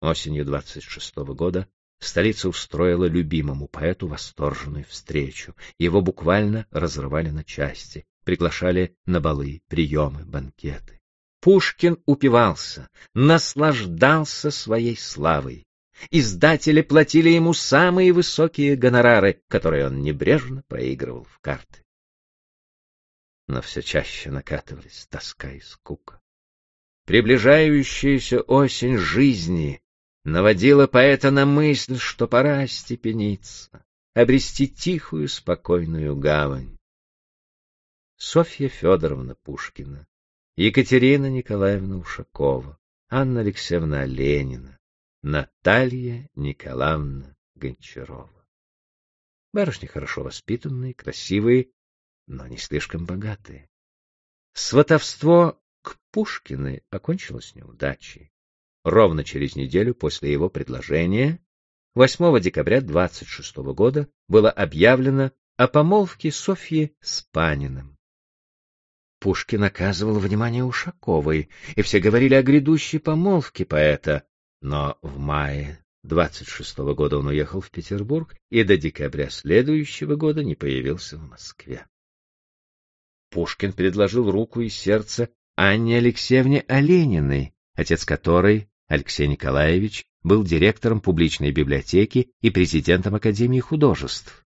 Осенью 26 -го года столица устроила любимому поэту восторженную встречу. Его буквально разрывали на части, приглашали на балы, приемы, банкеты. Пушкин упивался, наслаждался своей славой. Издатели платили ему самые высокие гонорары, которые он небрежно проигрывал в карты. Но все чаще накатывались тоска и скука. Приближающаяся осень жизни наводила поэта на мысль, что пора остепениться, обрести тихую, спокойную гавань. Софья Федоровна Пушкина, Екатерина Николаевна Ушакова, Анна Алексеевна Ленина, Наталья Николаевна Гончарова. Барышни хорошо воспитанные, красивые, но не слишком богатые. Сватовство к Пушкиной окончилось неудачей. Ровно через неделю после его предложения, 8 декабря 26 года, было объявлено о помолвке Софьи с Паниным. Пушкин оказывал внимание Ушаковой, и все говорили о грядущей помолвке поэта, но в мае 26 -го года он уехал в Петербург и до декабря следующего года не появился в Москве. Пушкин предложил руку и сердце Анне Алексеевне Олениной, отец которой, Алексей Николаевич, был директором публичной библиотеки и президентом Академии художеств.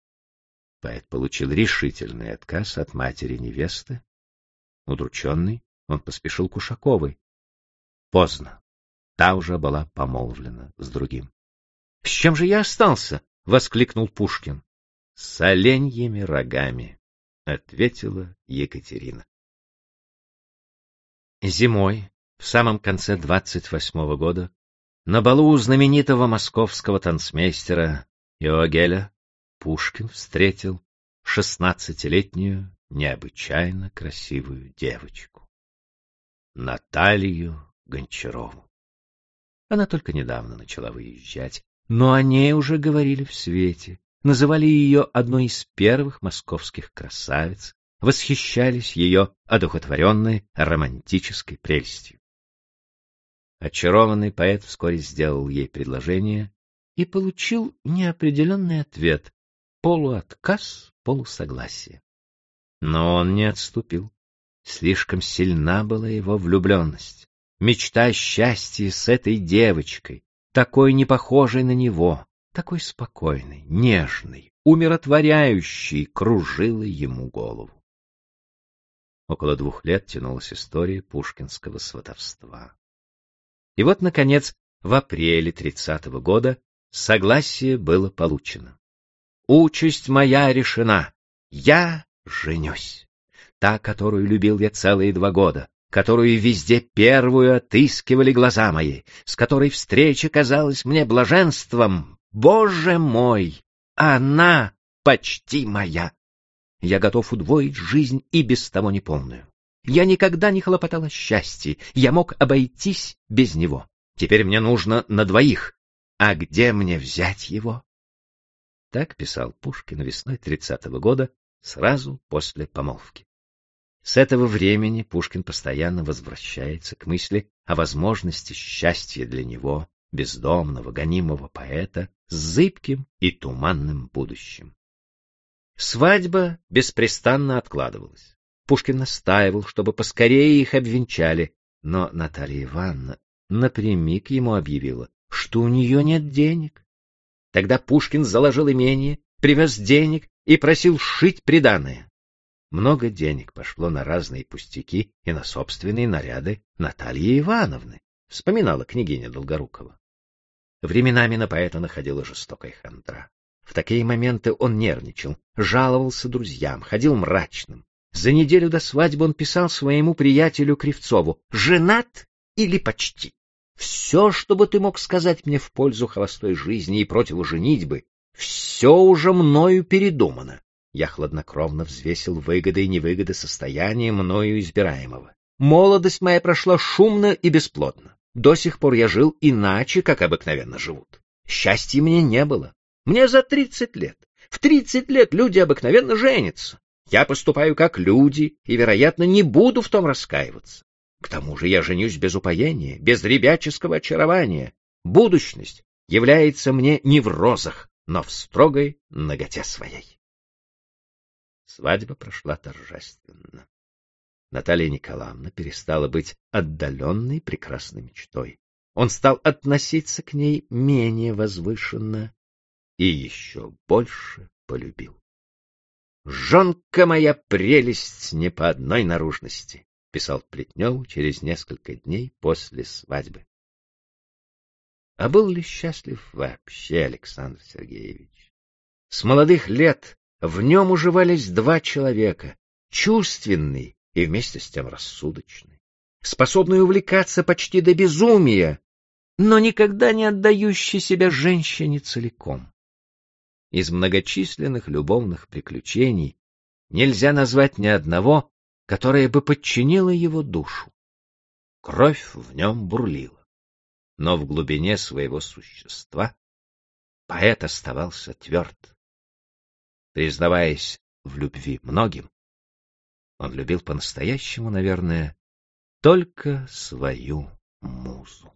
Поэт получил решительный отказ от матери невесты. Удрученный, он поспешил к Ушаковой. Поздно. Та уже была помолвлена с другим. — С чем же я остался? — воскликнул Пушкин. — С оленьими рогами, — ответила Екатерина. Зимой, в самом конце двадцать восьмого года, на балу знаменитого московского танцмейстера Иоагеля Пушкин встретил шестнадцатилетнюю необычайно красивую девочку. Наталью Гончарову. Она только недавно начала выезжать, но о ней уже говорили в свете, называли ее одной из первых московских красавиц, восхищались ее одухотворенной романтической прелестью. Очарованный поэт вскоре сделал ей предложение и получил неопределенный ответ — полуотказ, полусогласие. Но он не отступил. Слишком сильна была его влюбленность мечта о счастье с этой девочкой, такой не похожей на него, такой спокойной, нежной, умиротворяющей, кружила ему голову. Около двух лет тянулась история пушкинского сватовства. И вот, наконец, в апреле тридцатого года согласие было получено. Участь моя решена. Я женюсь. Та, которую любил я целые два года, которую везде первую отыскивали глаза мои, с которой встреча казалась мне блаженством. Боже мой! Она почти моя! Я готов удвоить жизнь и без того неполную. Я никогда не хлопотал о счастье, я мог обойтись без него. Теперь мне нужно на двоих. А где мне взять его? Так писал Пушкин весной тридцатого года, сразу после помолвки. С этого времени Пушкин постоянно возвращается к мысли о возможности счастья для него, бездомного, гонимого поэта, с зыбким и туманным будущим. Свадьба беспрестанно откладывалась. Пушкин настаивал, чтобы поскорее их обвенчали, но Наталья Ивановна напрямик ему объявила, что у нее нет денег. Тогда Пушкин заложил имение, привез денег и просил шить приданое. Много денег пошло на разные пустяки и на собственные наряды Натальи Ивановны, вспоминала княгиня Долгорукова. Временами на поэта находила жестокая хандра. В такие моменты он нервничал, жаловался друзьям, ходил мрачным. За неделю до свадьбы он писал своему приятелю Кривцову «Женат или почти? Все, что бы ты мог сказать мне в пользу холостой жизни и против женитьбы, все уже мною передумано. Я хладнокровно взвесил выгоды и невыгоды состояния мною избираемого. Молодость моя прошла шумно и бесплодно. До сих пор я жил иначе, как обыкновенно живут. Счастья мне не было. Мне за тридцать лет. В тридцать лет люди обыкновенно женятся. Я поступаю как люди и, вероятно, не буду в том раскаиваться. К тому же я женюсь без упоения, без ребяческого очарования. Будущность является мне не в розах, но в строгой ноготе своей. Свадьба прошла торжественно. Наталья Николаевна перестала быть отдаленной прекрасной мечтой. Он стал относиться к ней менее возвышенно и еще больше полюбил. «Жонка моя прелесть не по одной наружности», — писал Плетневу через несколько дней после свадьбы. А был ли счастлив вообще Александр Сергеевич? С молодых лет в нем уживались два человека — чувственный и вместе с тем рассудочный, способный увлекаться почти до безумия, но никогда не отдающий себя женщине целиком. Из многочисленных любовных приключений нельзя назвать ни одного, которое бы подчинило его душу. Кровь в нем бурлила, но в глубине своего существа поэт оставался тверд. Признаваясь в любви многим, он любил по-настоящему, наверное, только свою музу.